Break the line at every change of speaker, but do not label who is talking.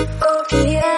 Oh, OPM.